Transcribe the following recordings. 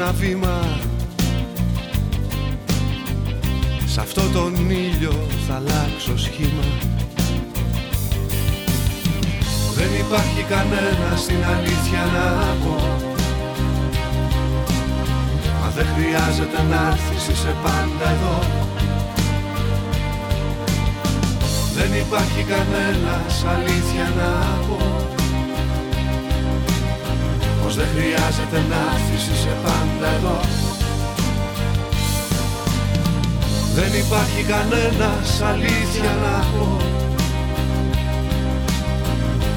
ένα Σ' αυτό τον ήλιο θα αλλάξω σχήμα. Δεν υπάρχει κανένα στην αλήθεια να πω. Μα δεν χρειάζεται να έρθεις σε πάντα εδώ. Δεν υπάρχει κανένας αλήθεια να πω πως δεν χρειάζεται να είσαι πάντα εδώ. Δεν υπάρχει κανένας αλήθεια να πω.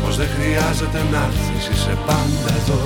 Πως δεν χρειάζεται να είσαι πάντα εδώ.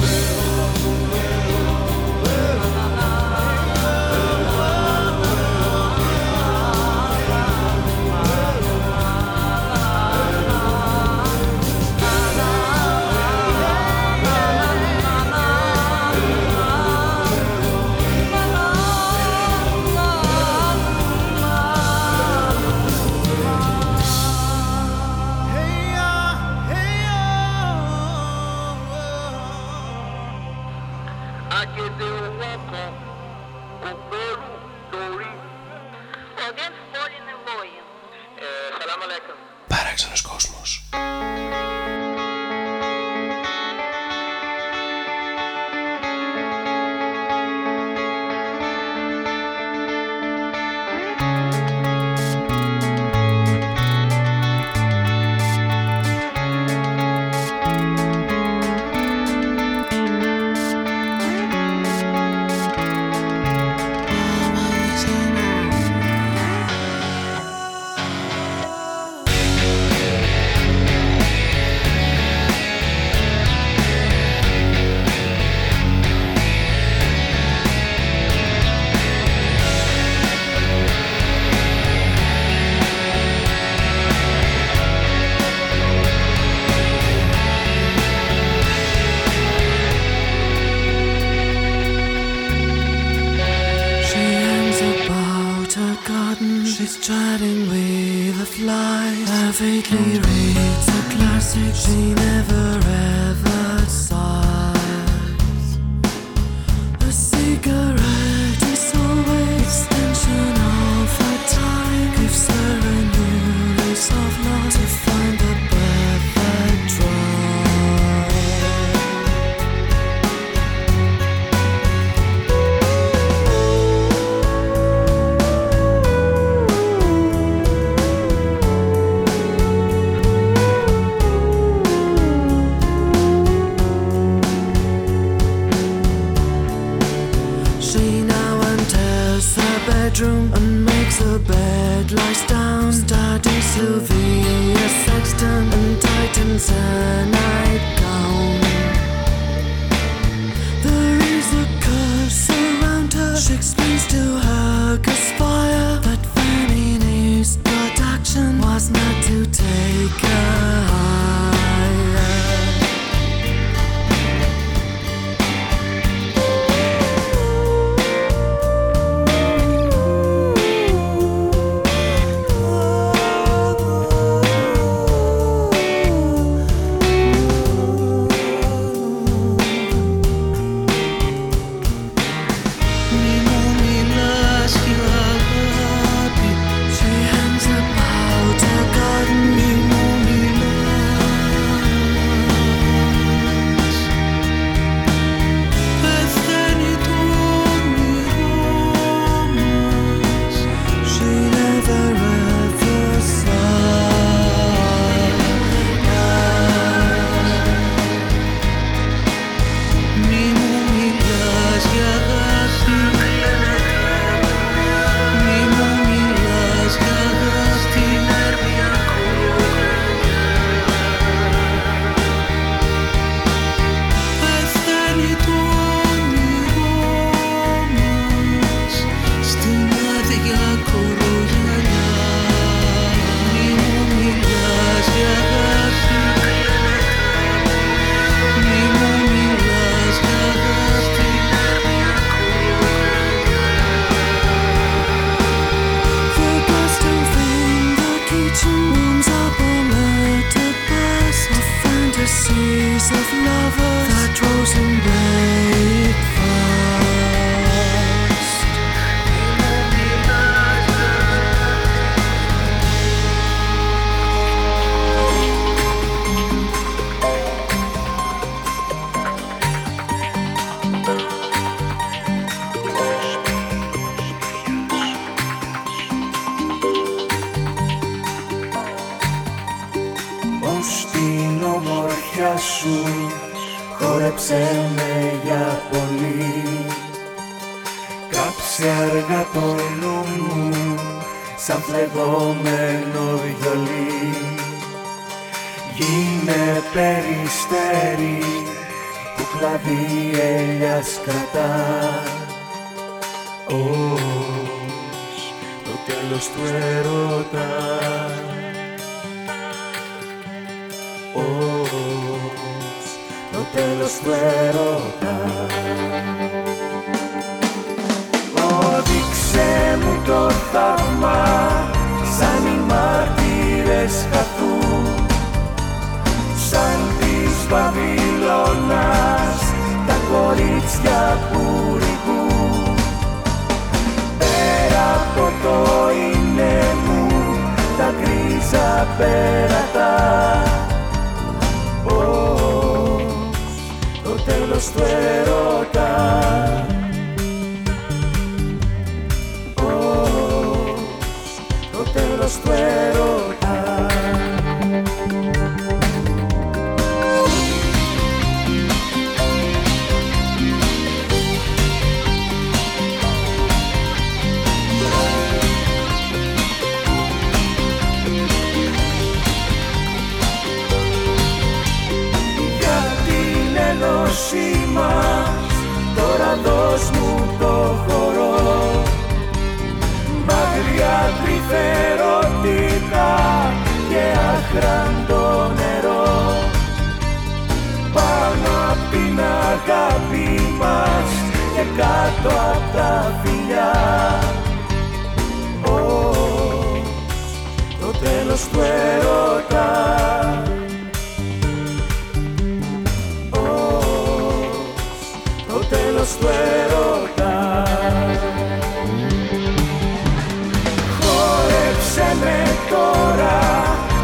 Χόρεψε με τώρα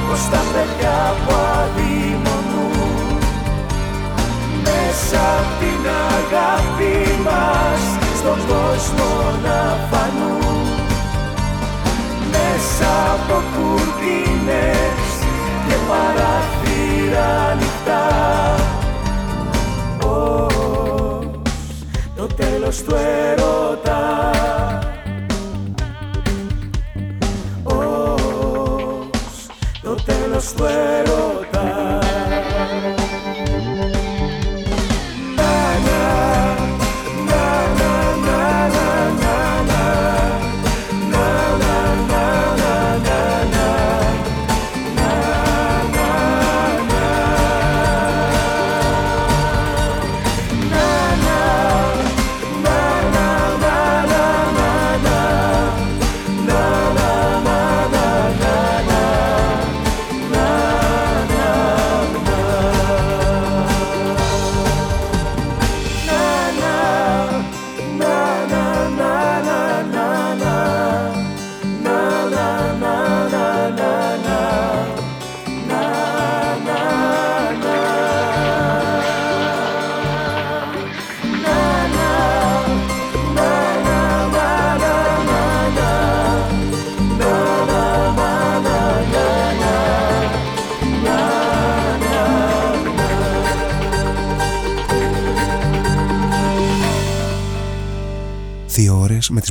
πως τα παιδιά που αδειμονούν Μέσα απ' την αγάπη μας στον κόσμο να φανούν. Μέσα από κουρτίνες και παραθύρα ανοιχτά. Το τέλος του έρωτα το τέλος του έρωτα με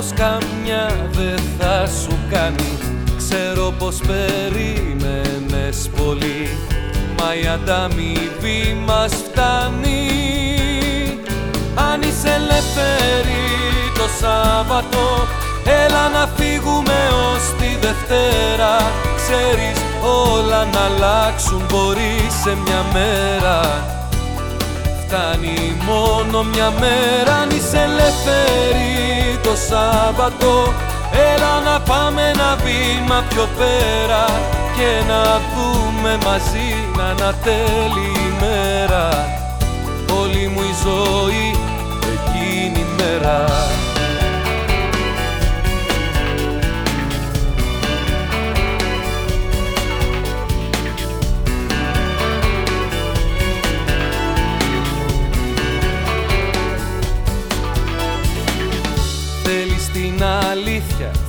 Πως καμιά δεν θα σου κάνει. Ξέρω πως περίμενες πολύ Μα η ανταμοιβή μας φτάνει. Αν είσαι ελεύθερη το Σάββατο Έλα να φύγουμε ως τη Δευτέρα. Ξέρεις όλα να αλλάξουν μπορεί σε μια μέρα Φτάνει μόνο μια μέρα αν είσαι ελεύθερη το Σάββατο. Έλα να πάμε ένα βήμα πιο πέρα Και να δούμε μαζί να ανατέλει η μέρα Όλη μου η ζωή εκείνη η μέρα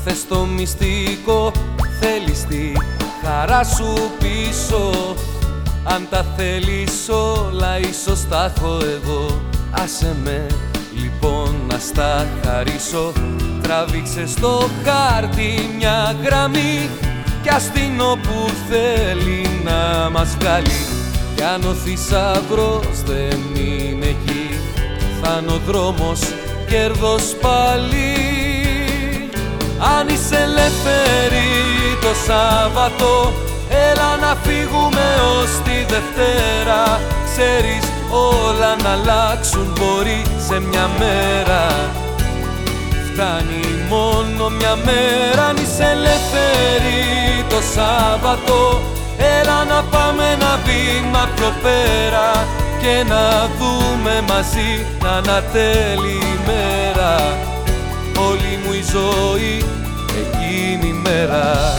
Θες το μυστικό Θέλεις τη χαρά σου πίσω. Αν τα θέλεις όλα ίσως τα έχω εγώ. Άσε με λοιπόν να στα χαρίσω. Τραβήξε στο χάρτη μια γραμμή Κι ας την όπου θέλει να μας βγάλει. Κι αν ο θησαυρός δεν είναι εκεί Θα είναι ο δρόμος κέρδος πάλι αν είσαι ελεύθερη το Σάββατο Έλα να φύγουμε ως τη Δευτέρα. Ξέρεις όλα να αλλάξουν μπορεί σε μια μέρα. Φτάνει μόνο μια μέρα αν είσαι ελεύθερη το Σάββατο. Έλα να πάμε ένα βήμα πιο πέρα Και να δούμε μαζί να ανατέλει η μέρα. όλη μου η ζωή εκείνη η μέρα.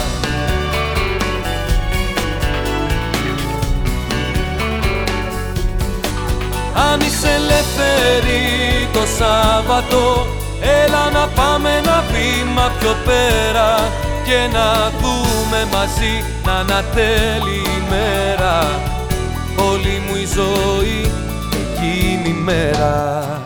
Αν είσαι ελεύθερη το Σάββατο Έλα να πάμε ένα βήμα πιο πέρα και να δούμε μαζί να ανατέλει η μέρα. Όλη μου η ζωή εκείνη η μέρα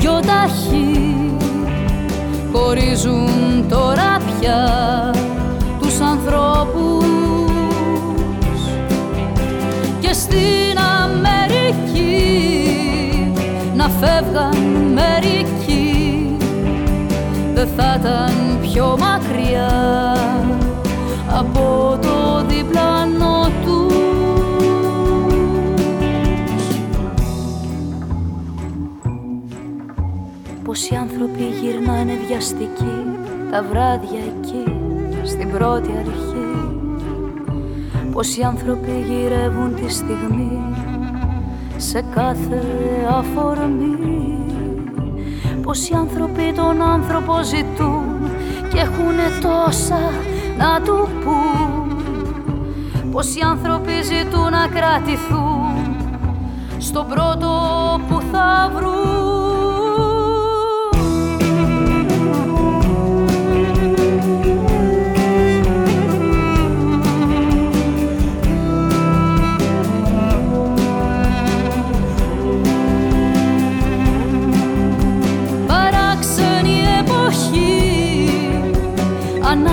δυο τάχοι χωρίζουν τώρα πια τους ανθρώπους. Και στην Αμερική να φεύγαν μερικοί δεν θα ήταν πιο μακριά. Οι άνθρωποι γυρεύουν τη στιγμή σε κάθε αφορμή. Πως οι άνθρωποι τον άνθρωπο ζητούν και έχουν τόσα να του πούν. Πως οι άνθρωποι ζητούν να κρατηθούν στον πρώτο που θα βρουν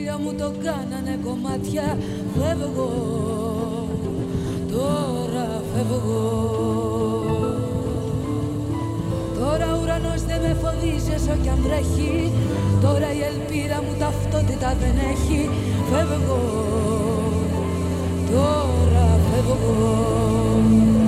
φίλια μου το κάνανε κομμάτια. Φεύγω, τώρα φεύγω. Τώρα ουρανός δεν με φοβίζει όσο κι αν τρέχει. Τώρα η ελπίδα μου ταυτότητα δεν έχει. Φεύγω, τώρα φεύγω.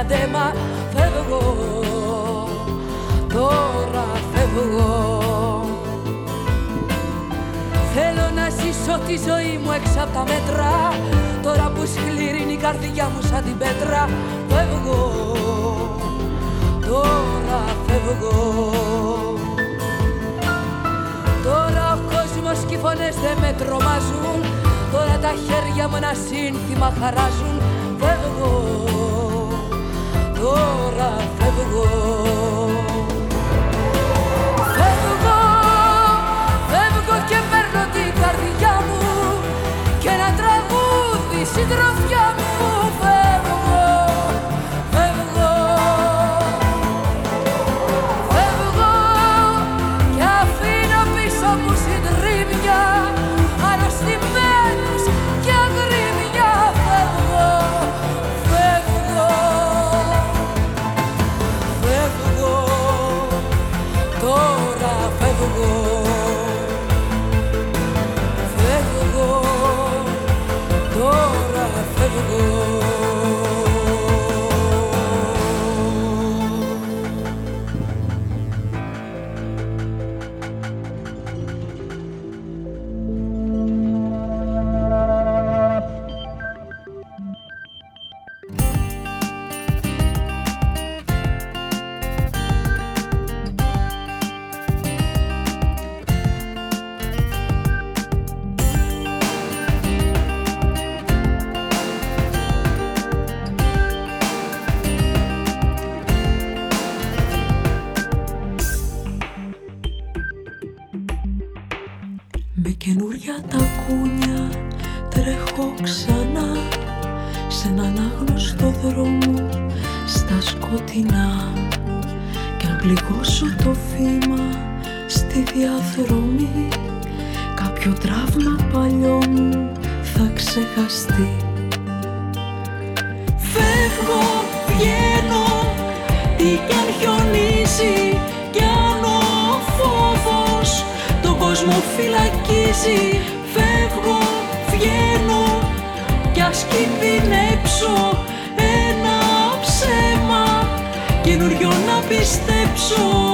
ένα φεύγω. Τώρα φεύγω. Θέλω να ζήσω τη ζωή μου έξω από τα μέτρα. Τώρα που σκληρίνει η καρδιά μου σαν την πέτρα. Φεύγω. Τώρα φεύγω. Τώρα ο κόσμος και οι φωνές δεν με τρομάζουν. Τώρα τα χέρια μου ένα σύνθημα χαράζουν. Φεύγω τώρα φεύγω. Τραύμα παλιό μου θα ξεχαστεί. Φεύγω, βγαίνω, τι κι αν χιονίζει κι αν ο φόβος τον κόσμο φυλακίζει. Φεύγω, βγαίνω κι ας κινδυνέψω ένα ψέμα καινούριο να πιστέψω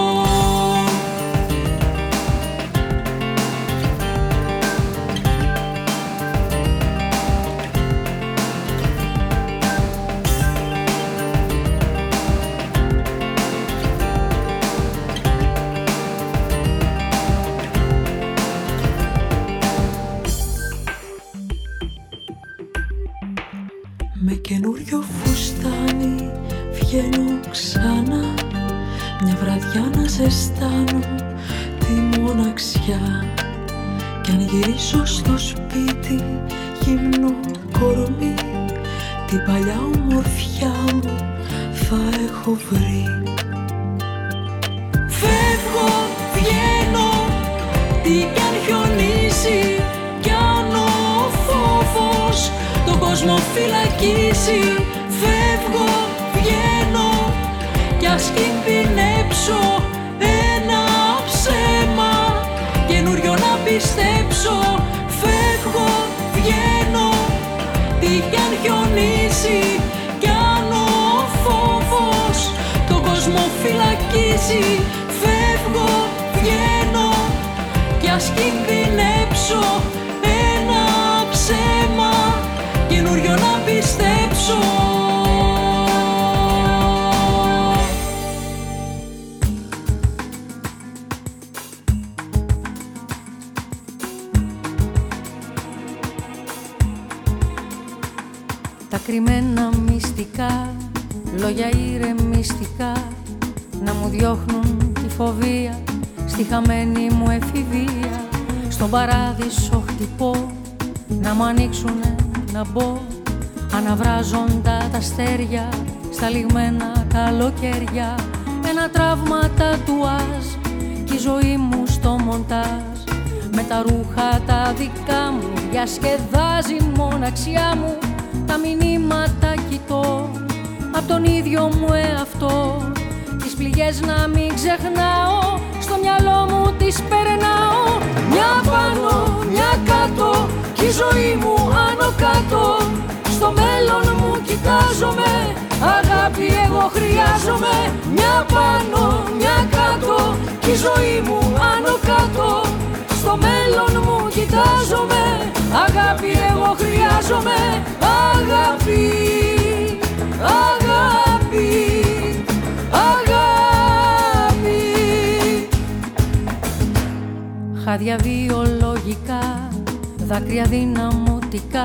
Χάδια βιολογικά, δάκρυα δυναμωτικά.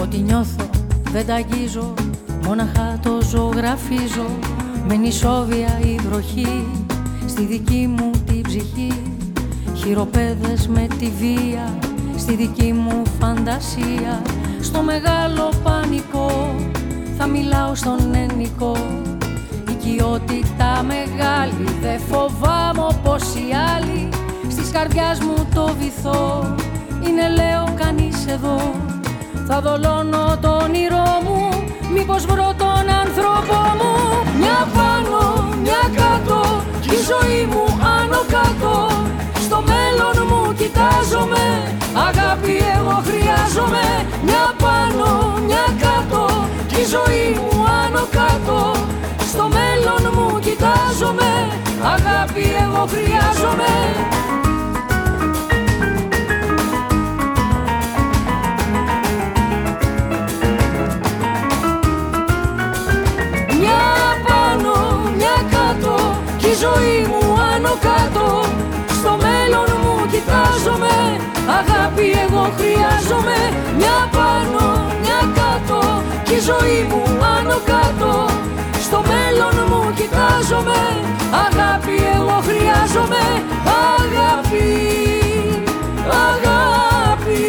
Ό,τι νιώθω δεν τα αγγίζω, μόναχα το ζωγραφίζω. Με νησόβια η βροχή στη δική μου την ψυχή. Χειροπέδες με τη βία στη δική μου φαντασία. Στο μεγάλο πανικό θα μιλάω στον ενικό. Οικειότητα μεγάλη δε φοβάμαι όπως οι άλλοι στις καρδιάς μου το βυθό. Είναι λέω κανείς εδώ. Θα δολώνω το όνειρό μου. Μήπως βρω τον άνθρωπο μου. Μια πάνω, μια κάτω. Η ζωή μου άνω κάτω. Στο μέλλον μου κοιτάζομαι. Αγάπη εγώ χρειάζομαι. Μια πάνω, μια κάτω. Τη ζωή μου άνω κάτω. Στο μέλλον μου κοιτάζομαι. Αγάπη εγώ χρειάζομαι χρειάζομαι Μια πάνω, μια κάτω Κι η ζωή μου πάνω κάτω. Στο μέλλον μου κοιτάζομαι Αγάπη εγώ χρειάζομαι Αγάπη, αγάπη,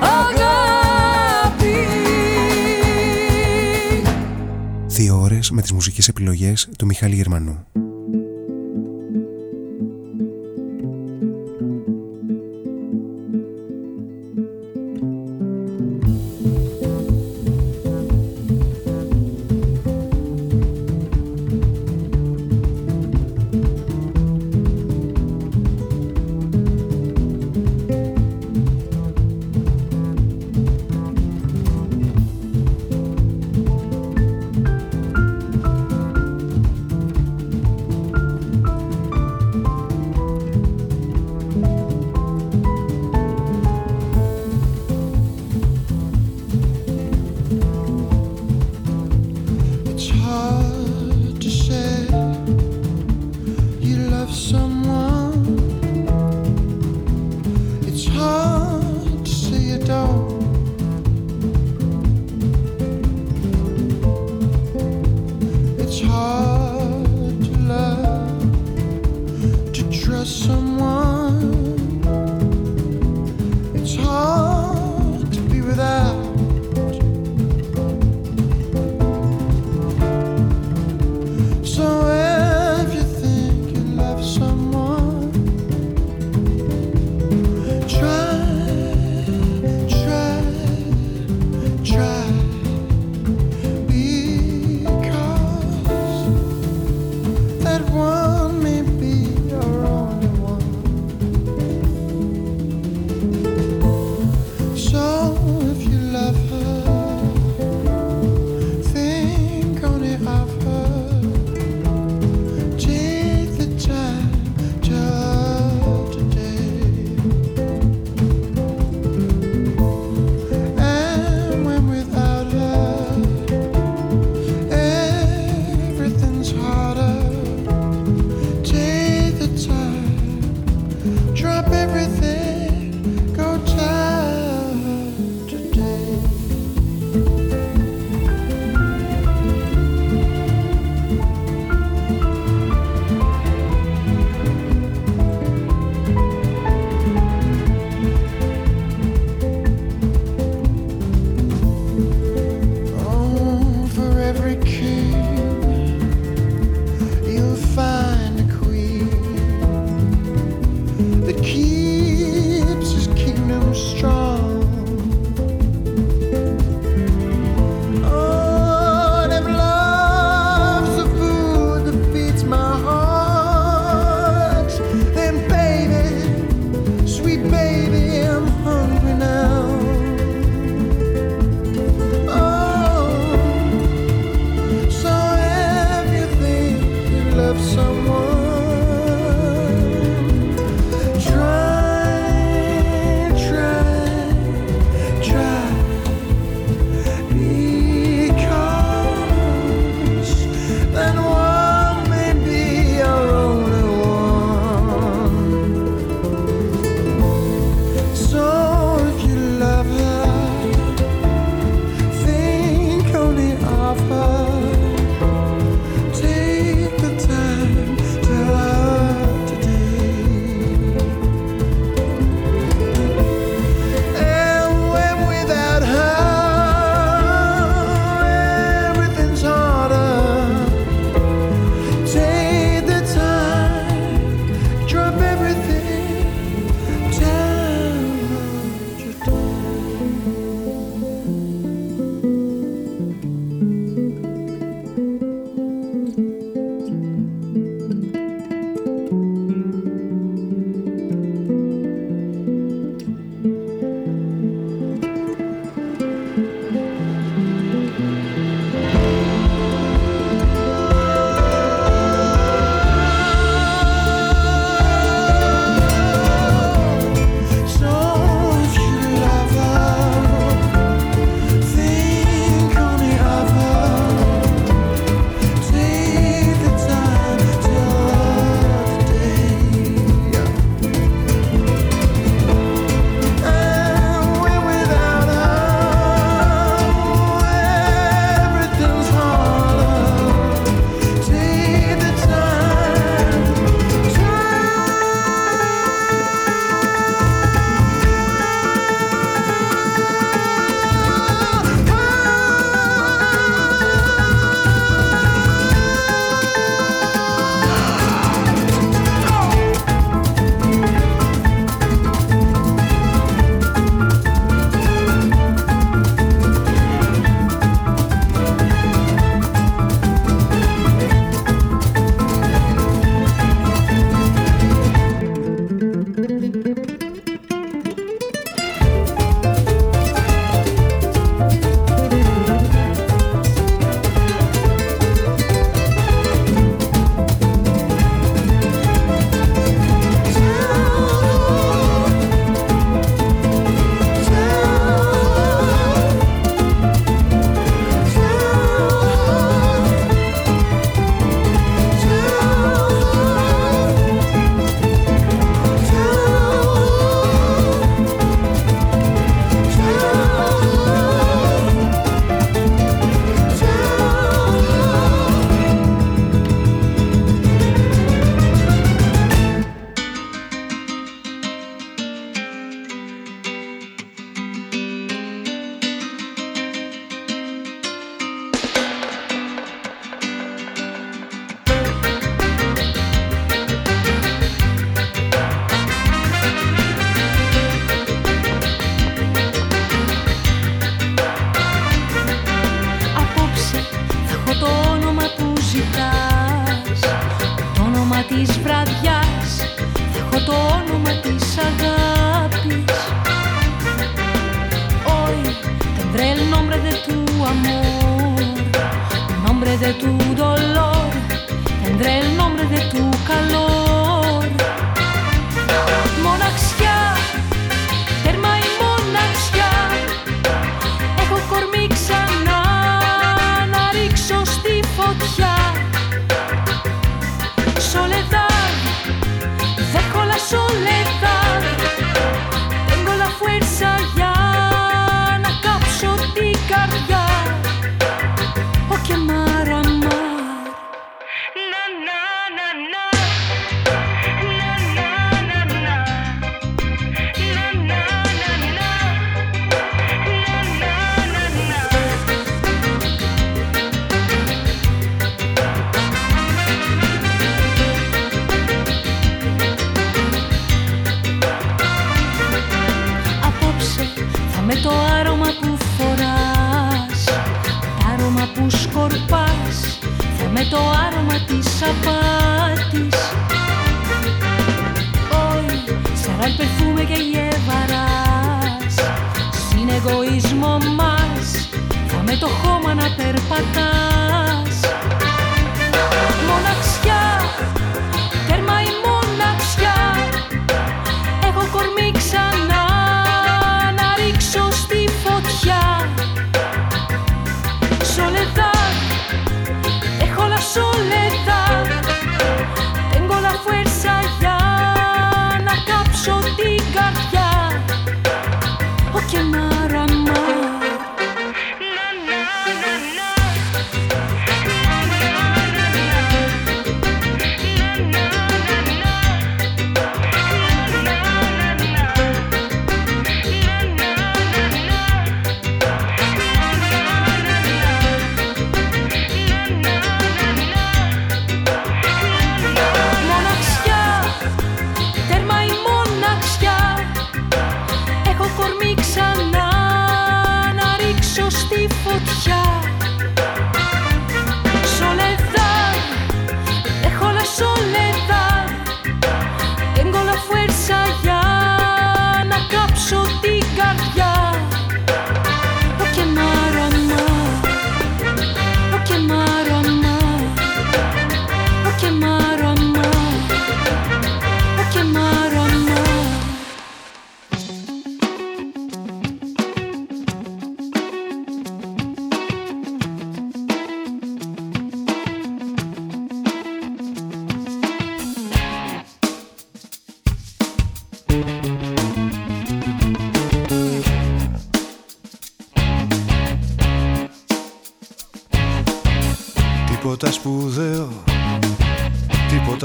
αγάπη. Δύο με τις μουσικές επιλογές του Μιχάλη Γερμανού.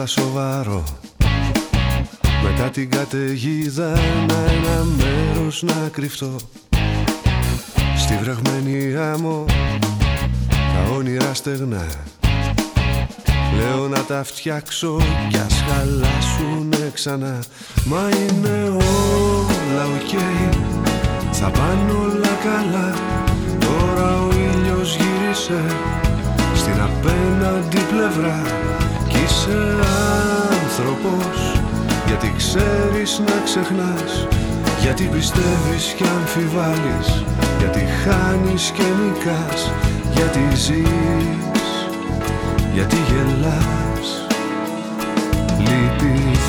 Σοβαρό. Μετά την καταιγίδα να ένα μέρος να κρυφτώ. Στη βρεγμένη άμμο τα όνειρα στεγνά. Λέω να τα φτιάξω κι ας χαλάσουνε ξανά. Μα είναι όλα οκ, θα πάνε όλα καλά. Τώρα ο ήλιος γύρισε στην απέναντι πλευρά. Κι είσαι άνθρωπος γιατί ξέρεις να ξεχνάς γιατί πιστεύεις και αμφιβάλλεις γιατί χάνεις και νικάς γιατί ζεις γιατί γελάς λυπείς.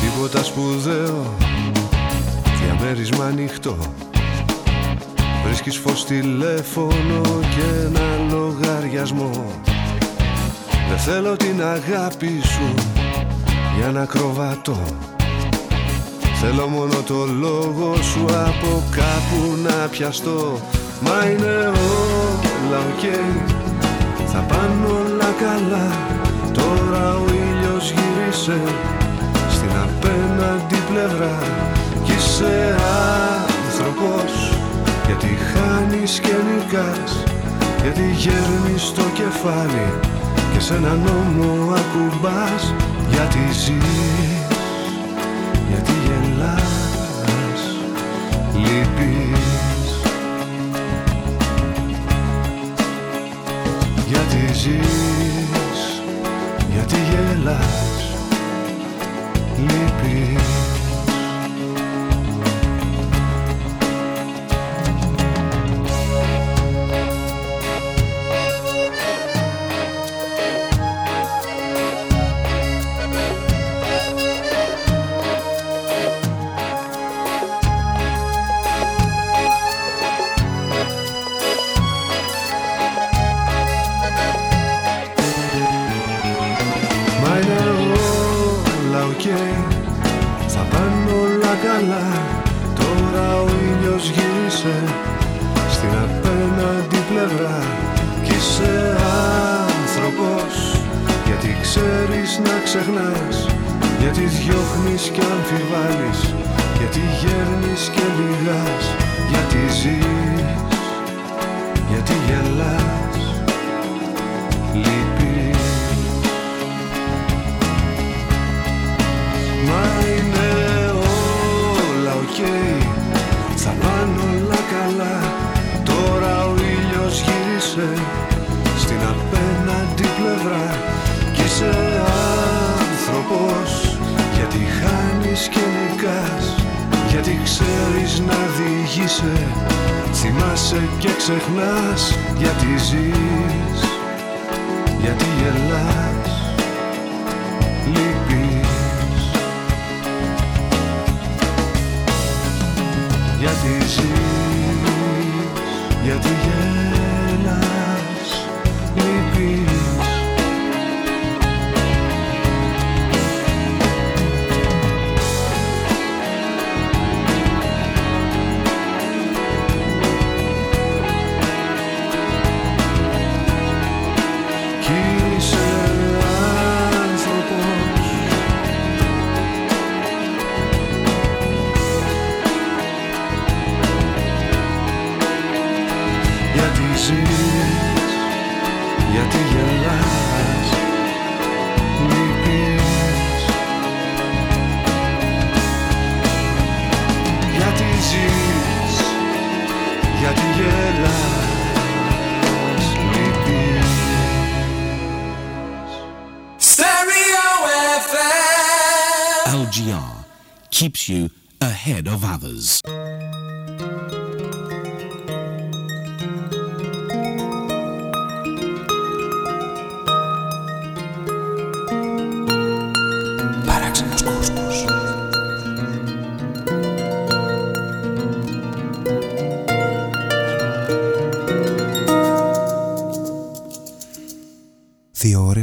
Τίποτα σπουδαίο διαμέρισμα ανοιχτό Βρίσκεις φως τηλέφωνο και ένα λογαριασμό. Δεν θέλω την αγάπη σου για ν' ακροβατώ. Θέλω μόνο το λόγο σου από κάπου να πιαστώ. Μα είναι όλα οκ. Θα πάνε όλα καλά. Τώρα ο ήλιος γύρισε Στην απέναντι πλευρά. Κι είσαι άνθρωπος Γιατί χάνεις και νικάς Γιατί γέρνεις το κεφάλι Και σε έναν νόμο ακουμπάς. Γιατί ζεις γιατί γελάς, λυπείς. Ζεις,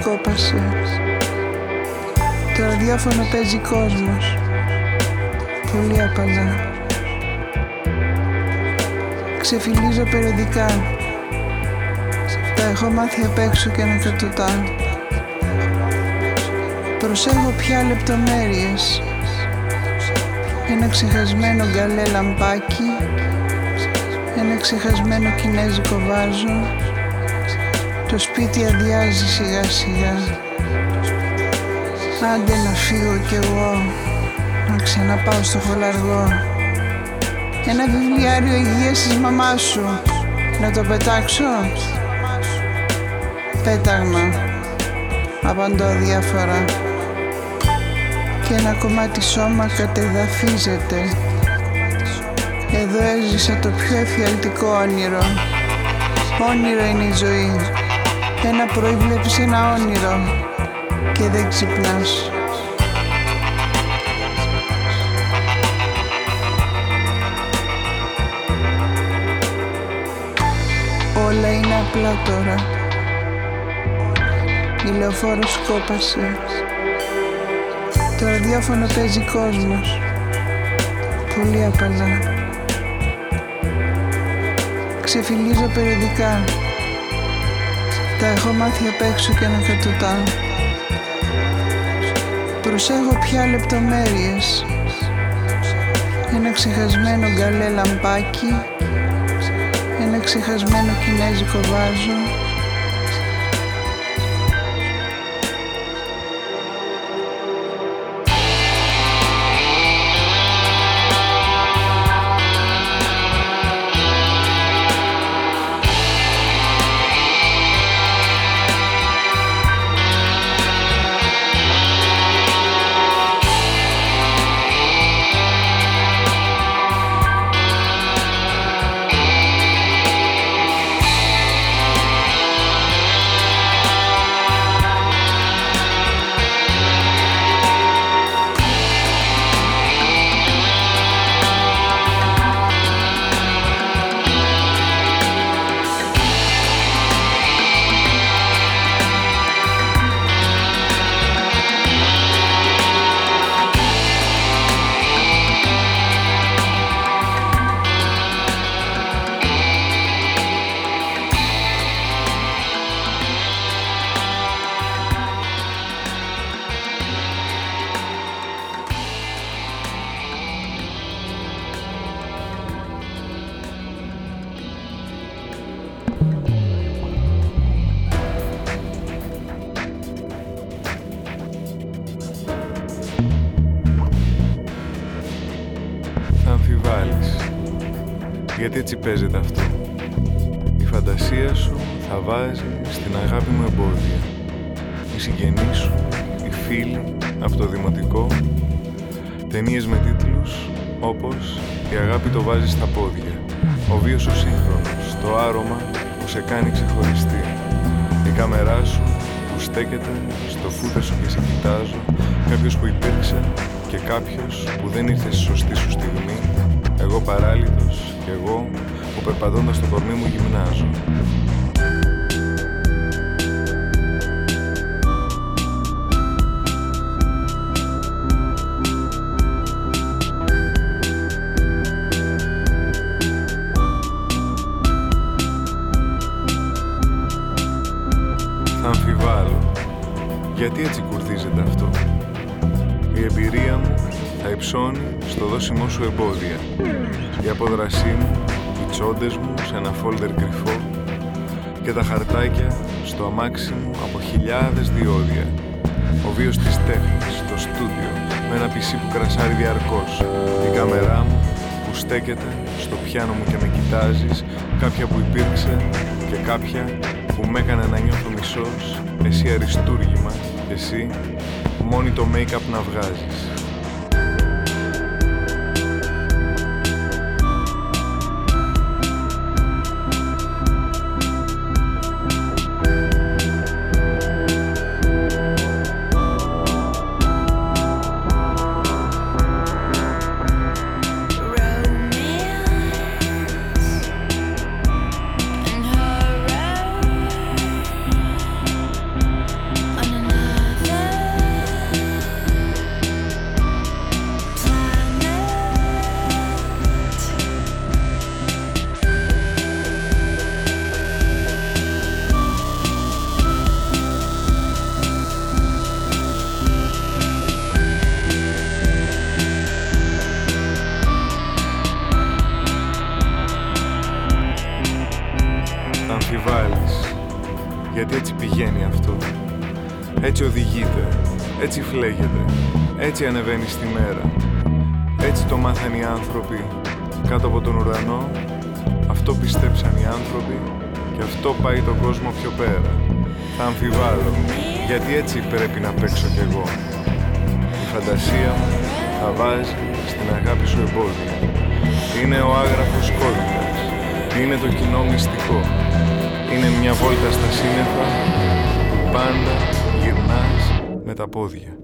Σκόπασες. Το ραδιόφωνο παίζει κόσμος. Πολύ απαλά. Ξεφυλίζω περιοδικά. Τα έχω μάθει απ' έξω και ανακατοτά Προσέχω πια λεπτομέρειες. Ένα ξεχασμένο γκαλέ λαμπάκι. Ένα ξεχασμένο κινέζικο βάζο Το σπίτι αδειάζει σιγά σιγά Άντε να φύγω κι εγώ Να ξαναπάω στο χολαργό Ένα βιβλιάριο υγείας της μαμάς σου Να το πετάξω Πέταγμα Απαντώ διάφορα και ένα κομμάτι σώμα κατεδαφίζεται. Εδώ έζησα το πιο εφιαλτικό όνειρο. Όνειρο είναι η ζωή. Ένα πρωί βλέπεις ένα όνειρο και δεν ξυπνάς. Όλα είναι απλά τώρα. Η λεωφόρος σκόπασε. Το ραδιόφωνο παίζει κόσμος Πολύ απαλά Ξεφυλίζω περιοδικά Τα έχω μάθει απ' έξω και ανακατοτά Προσέχω πια λεπτομέρειες. Ένα ξεχασμένο γκαλέ λαμπάκι. Ένα ξεχασμένο κινέζικο βάζο έτσι παίζεται αυτό. Η φαντασία σου θα βάζει στην αγάπη μου εμπόδια. Οι συγγενείς σου, οι φίλοι από το δημοτικό, ταινίες με τίτλους όπως «Η αγάπη το βάζει στα πόδια», «Ο βίος ο σύγχρονος», «Το άρωμα που σε κάνει ξεχωριστή», «Η κάμερά σου που στέκεται στο φούτερ σου και σε κοιτάζω», «Κάποιος που υπήρξε και κάποιος που δεν ήρθε στη σωστή σου στιγμή», εγώ παράλυτος και εγώ που περπατώντας στο κορμί μου γυμνάζω. Θα αμφιβάλλω. Γιατί έτσι κουρδίζεται αυτό. Η εμπειρία μου θα υψώνει στο δώσιμό σου εμπόδια. Η απόδρασή μου, οι τσόντες μου σε ένα φόλτερ κρυφό και τα χαρτάκια στο αμάξι μου από χιλιάδες διόδια. Ο βίος της τέχνης, το στούντιο, με ένα πισί που κρασάρει διαρκώς. Η κάμερά μου που στέκεται στο πιάνο μου και με κοιτάζεις, κάποια που υπήρξε και κάποια που με έκανε να νιώθω μισός, εσύ αριστούργημα, εσύ που μόνη το make-up να βγάζεις. Έτσι ανεβαίνει στη μέρα. Έτσι το μάθαν οι άνθρωποι κάτω από τον ουρανό, αυτό πιστέψαν οι άνθρωποι και αυτό πάει τον κόσμο πιο πέρα. Θα αμφιβάλλω, γιατί έτσι πρέπει να παίξω κι εγώ. Η φαντασία μου θα βάζει στην αγάπη σου εμπόδια. Είναι ο άγραφος κώδικας. Είναι το κοινό μυστικό. Είναι μια βόλτα στα σύννεφα που πάντα γυρνάς με τα πόδια.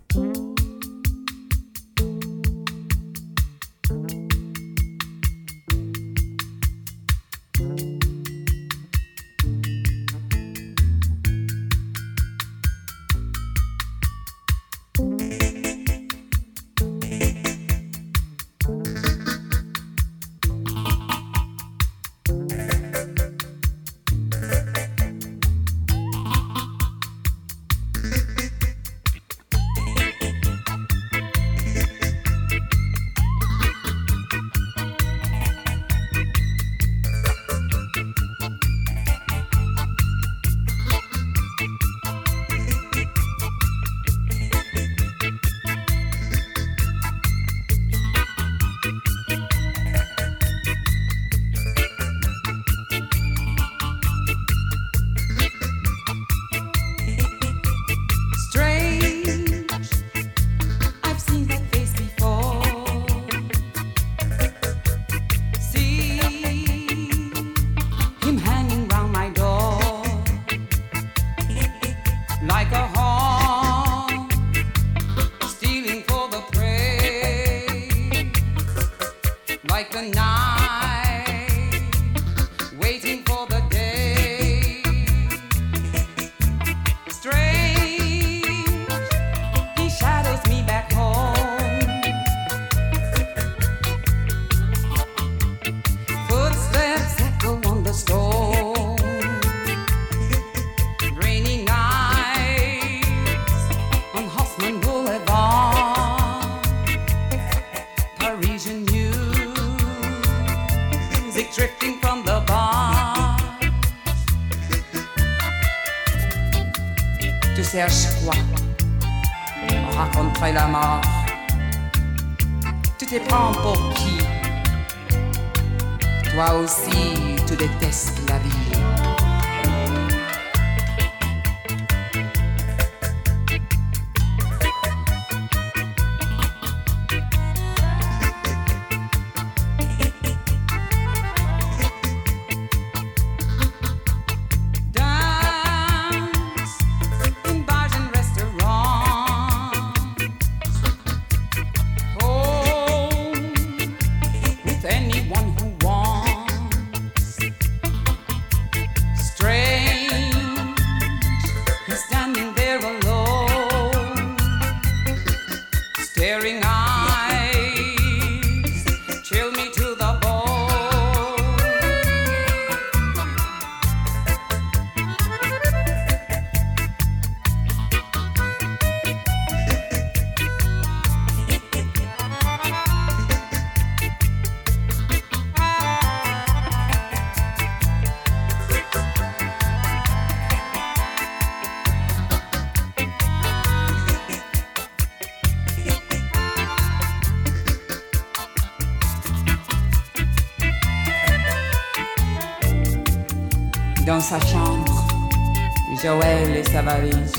Sa valise.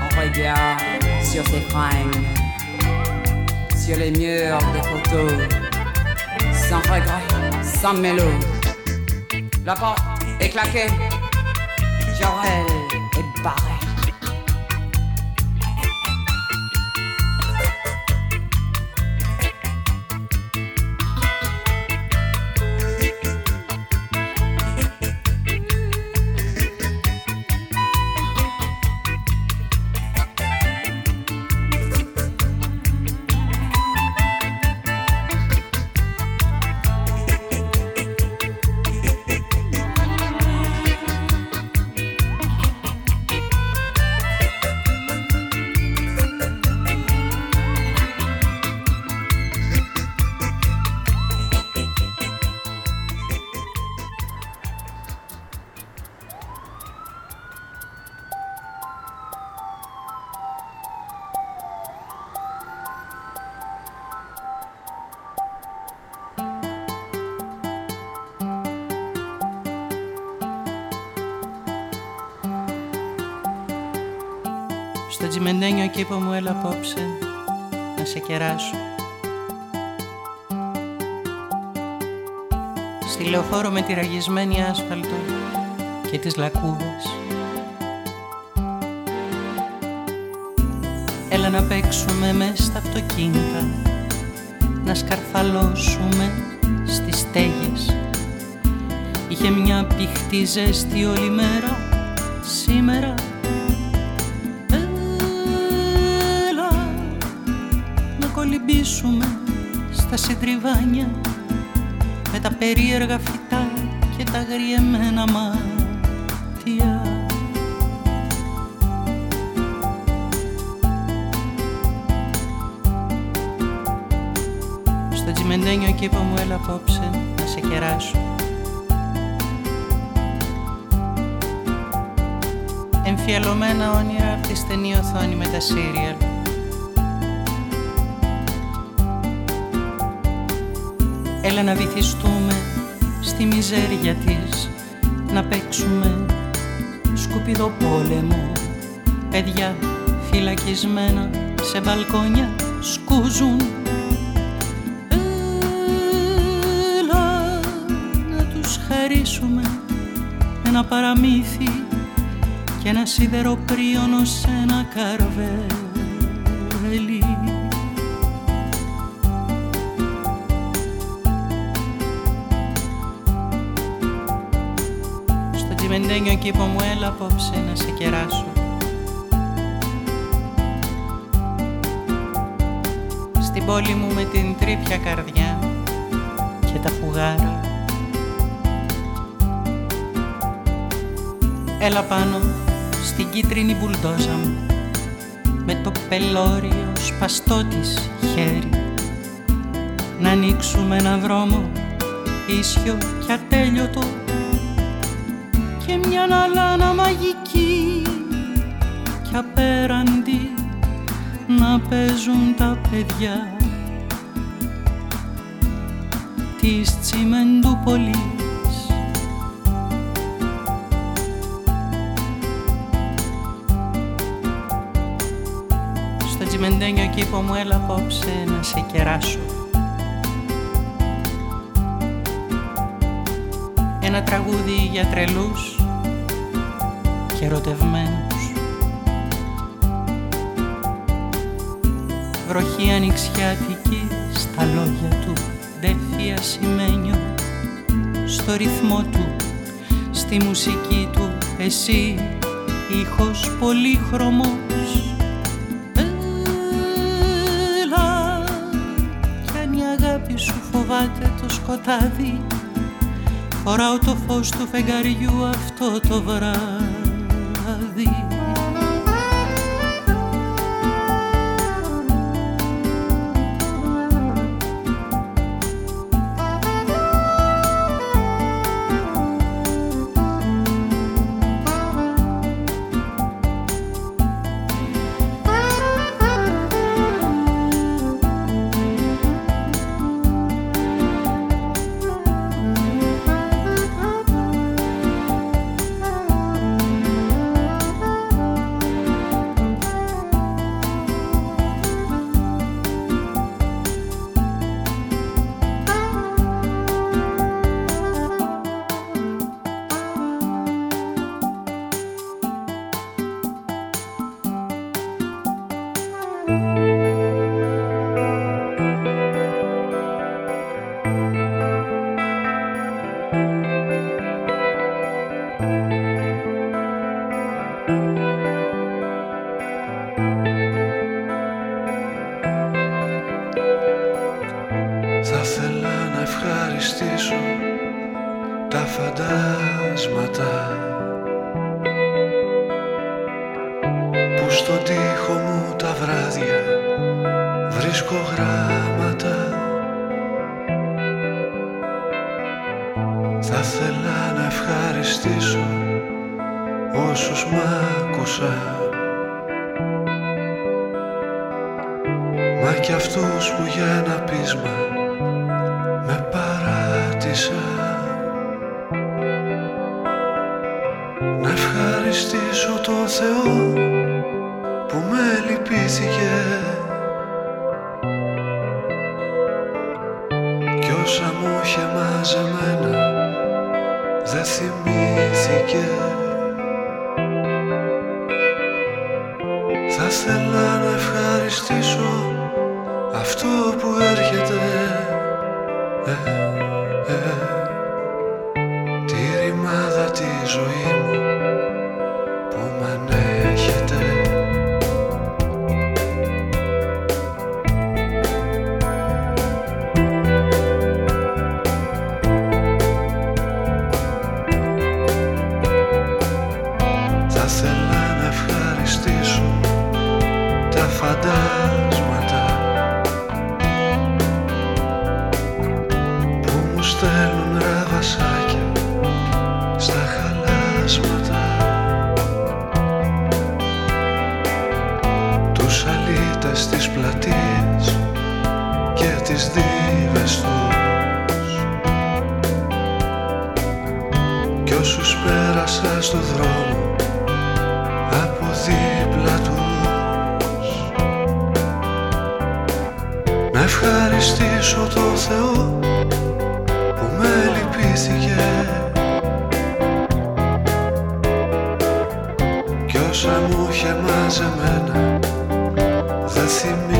On regarde sur ses fringues, sur les murs des photos, sans regret, sans mélo. La porte est claquée, Joël est barré. Τσιμεντένιο κήπο μου έλα απόψε. Να σε κεράσω. Στη λεωφόρο με τη ραγισμένη άσφαλτο και τις λακκούδες. Έλα να παίξουμε μες στα αυτοκίνητα Να σκαρφαλώσουμε στις στέγες. Είχε μια πηχτή ζέστη όλη μέρα Σήμερα κολυμπήσουμε στα συντριβάνια Με τα περίεργα φυτά και τα γριεμένα μάτια Στο τσιμεντένιο κήπο μου έλα απόψε να σε κεράσω εμφιαλωμένα όνειρα από τη στενή οθόνη με τα σύριαλ. Έλα να βυθιστούμε στη μιζέρια της, να παίξουμε σκουπιδό πόλεμο. Παιδιά φυλακισμένα σε μπαλκόνια σκούζουν Έλα να τους χαρίσουμε ένα παραμύθι και ένα σίδερο πρίονο σε ένα καρβέλι. Κήπο μου έλα απόψε να σε κεράσω. Στην πόλη μου με την τρίπια καρδιά και τα φουγάρα. Έλα πάνω στην κίτρινη μπουλντόζα μου με το πελώριο σπαστό της χέρι. Να ανοίξουμε ένα δρόμο ίσιο και ατέλειωτο και μια αλάνα μαγική. Και απέραντη να παίζουν τα παιδιά. Της Τσιμεντούπολης τσιμεντένιο κήπο μου έλα απόψε να σε κεράσω. Ένα τραγούδι για τρελούς και ερωτευμένους Βροχή ανοιξιάτικη στα λόγια του Δέφια σημαίνιο στο ρυθμό του Στη μουσική του εσύ ήχος πολύχρωμος. Φοβάται το σκοτάδι. Φοράω το φως του φεγγαριού αυτό το βράδυ όσους πέρασα στο δρόμο από δίπλα τους. Να ευχαριστήσω τον Θεό που με λυπήθηκε. Κι όσα μου είχε μαζεμένα δεν θυμήθηκα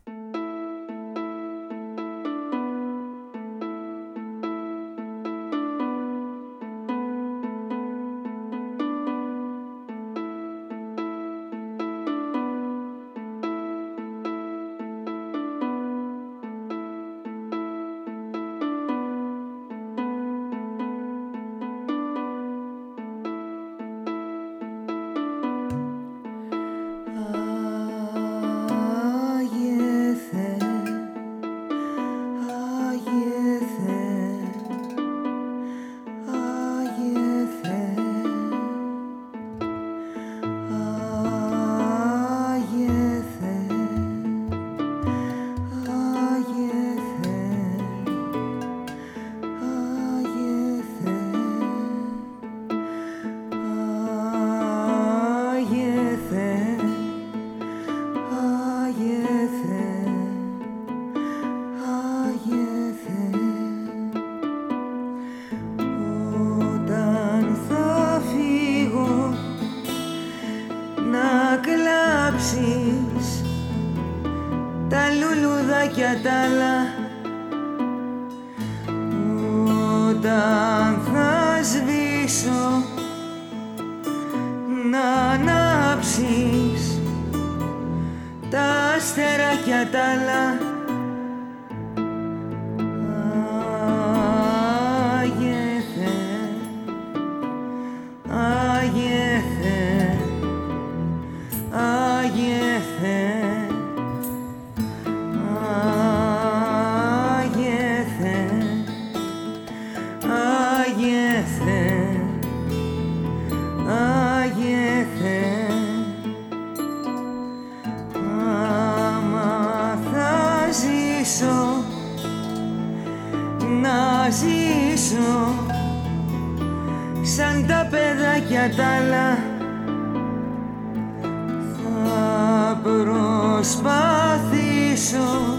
προσπαθήσω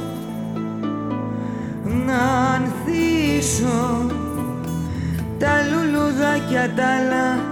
να ανθίσω τα λουλουδάκια τα λάθη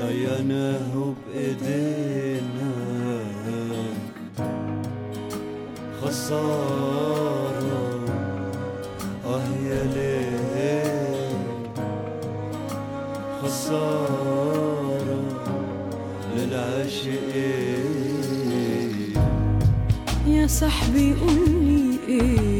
ضيناه بايدينا خسارة آه يا ليل خسارة للعاشقين يا صاحبي قولي إيه؟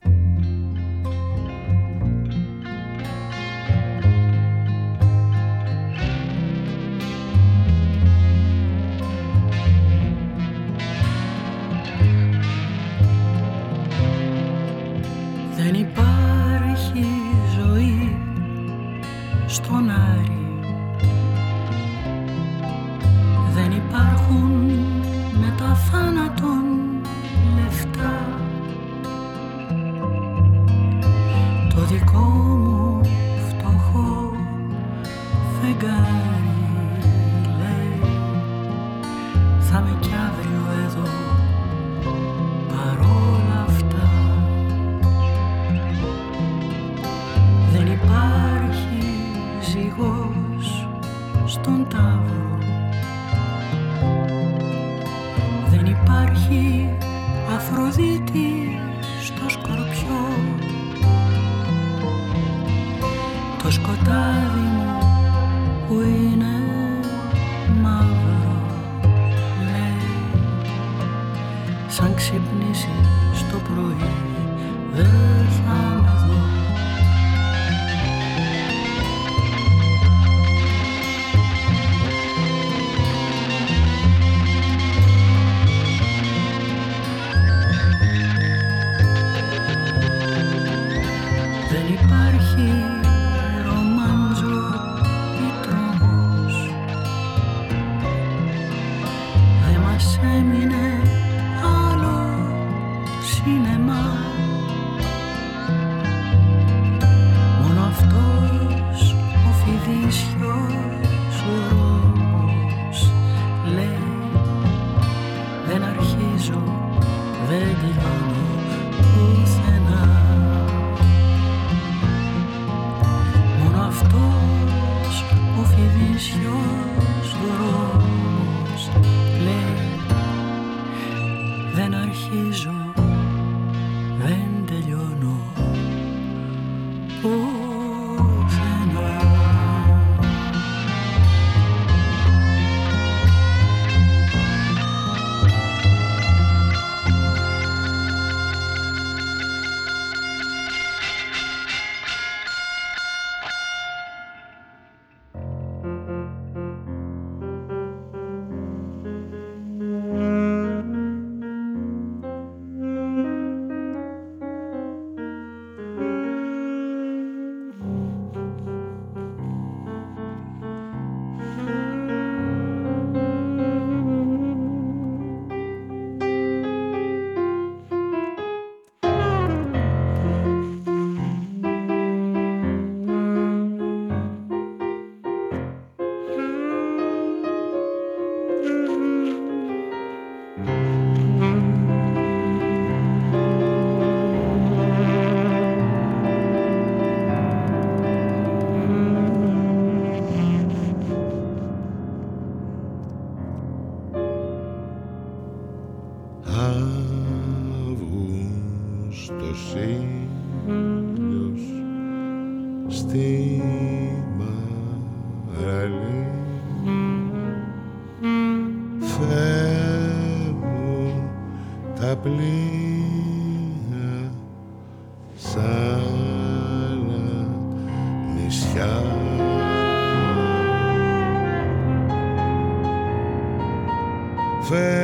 Στη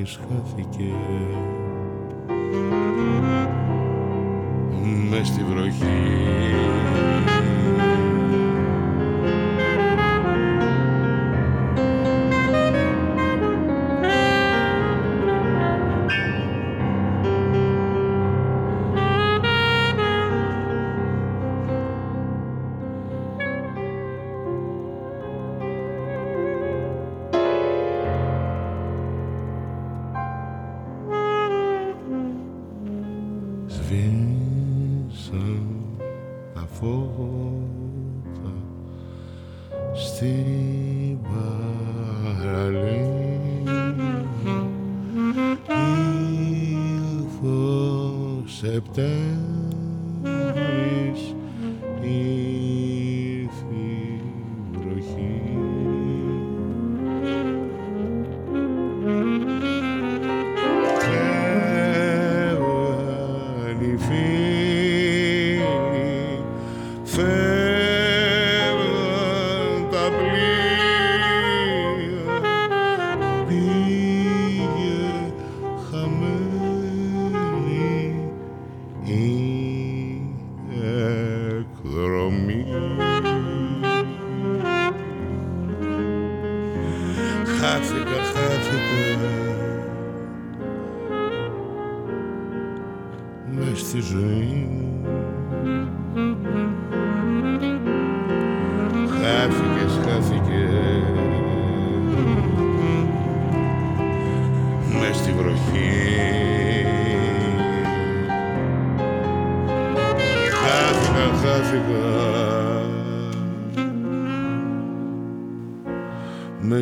μόλις χάθηκε. Μες στη βροχή.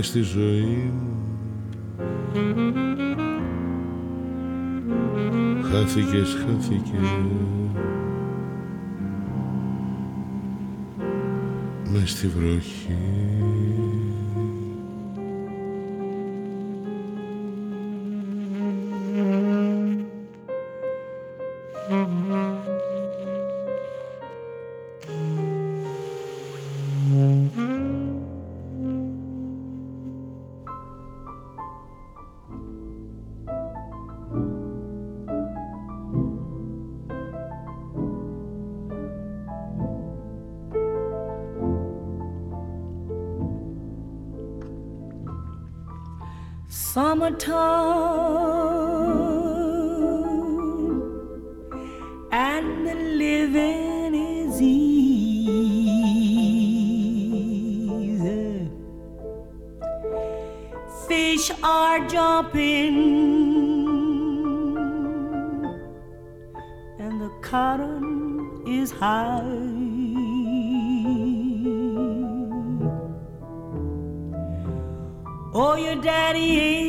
στη ζωή μου. Χάθηκες, χάθηκες. Μες στη βροχή. summertime and the living is easy. Fish are jumping and the cotton is high. Oh, your daddy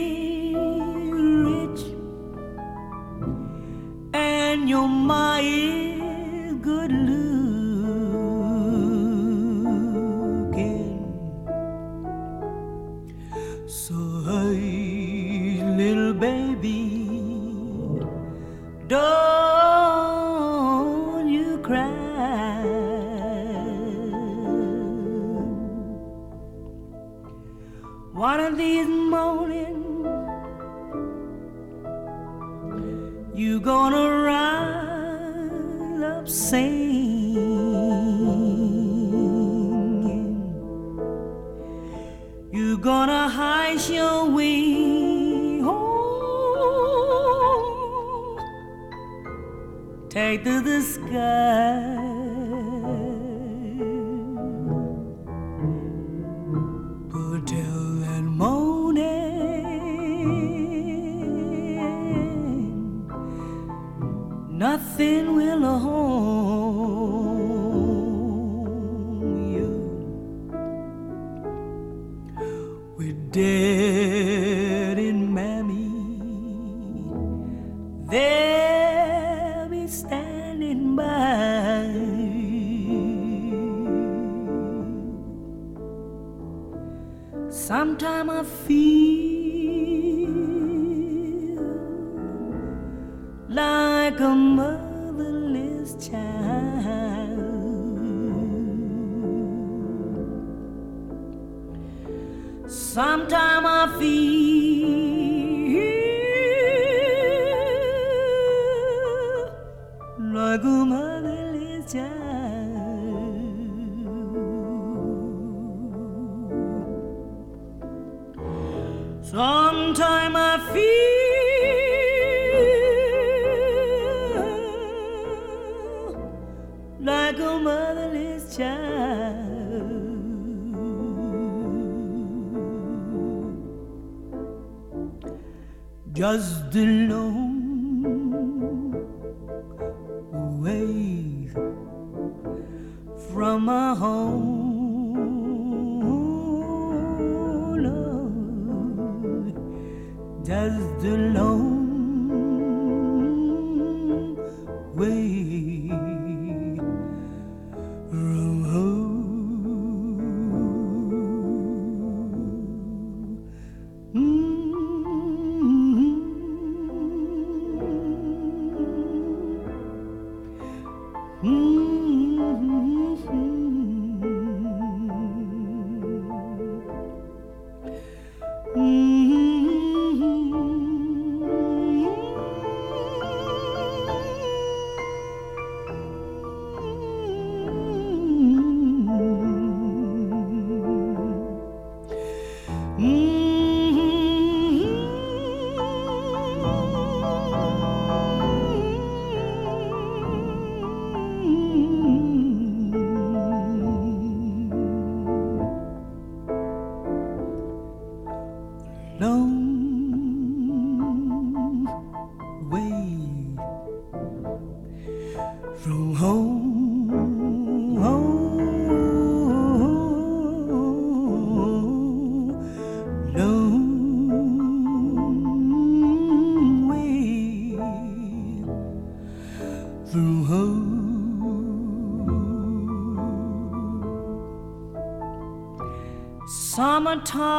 time.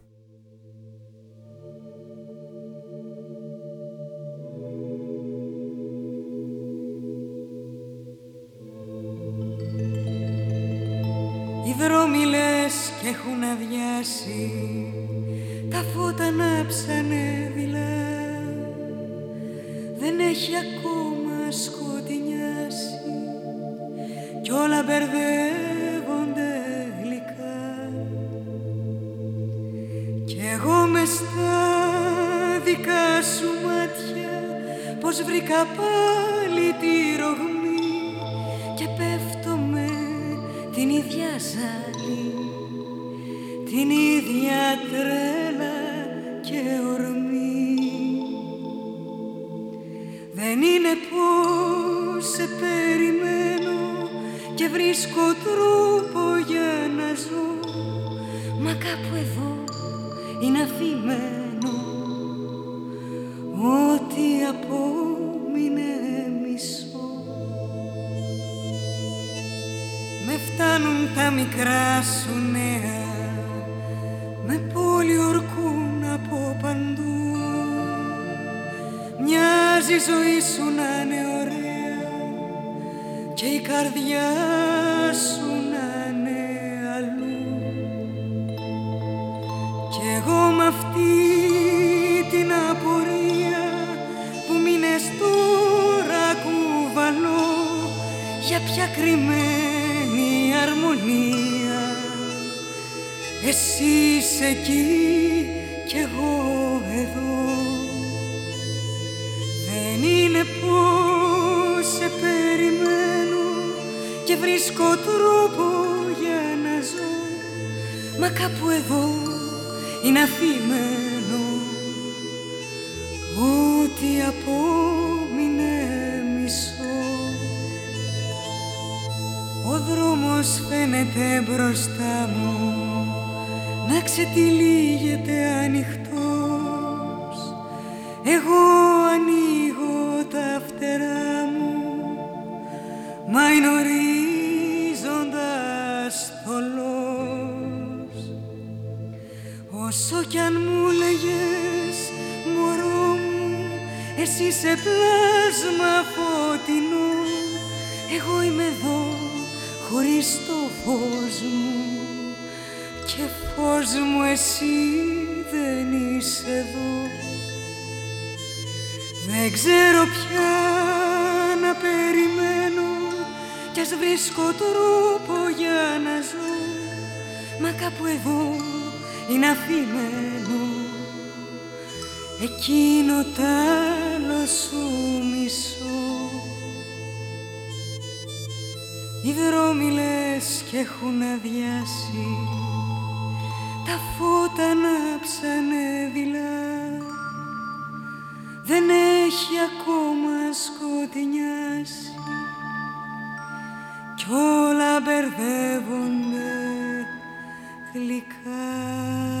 εκείνο τ' άλλο σου μισού οι δρόμοι λες κι έχουν αδειάσει τα φώτα ανάψανε δειλά. Δεν έχει ακόμα σκοτεινιάσει κι όλα μπερδεύονται γλυκά.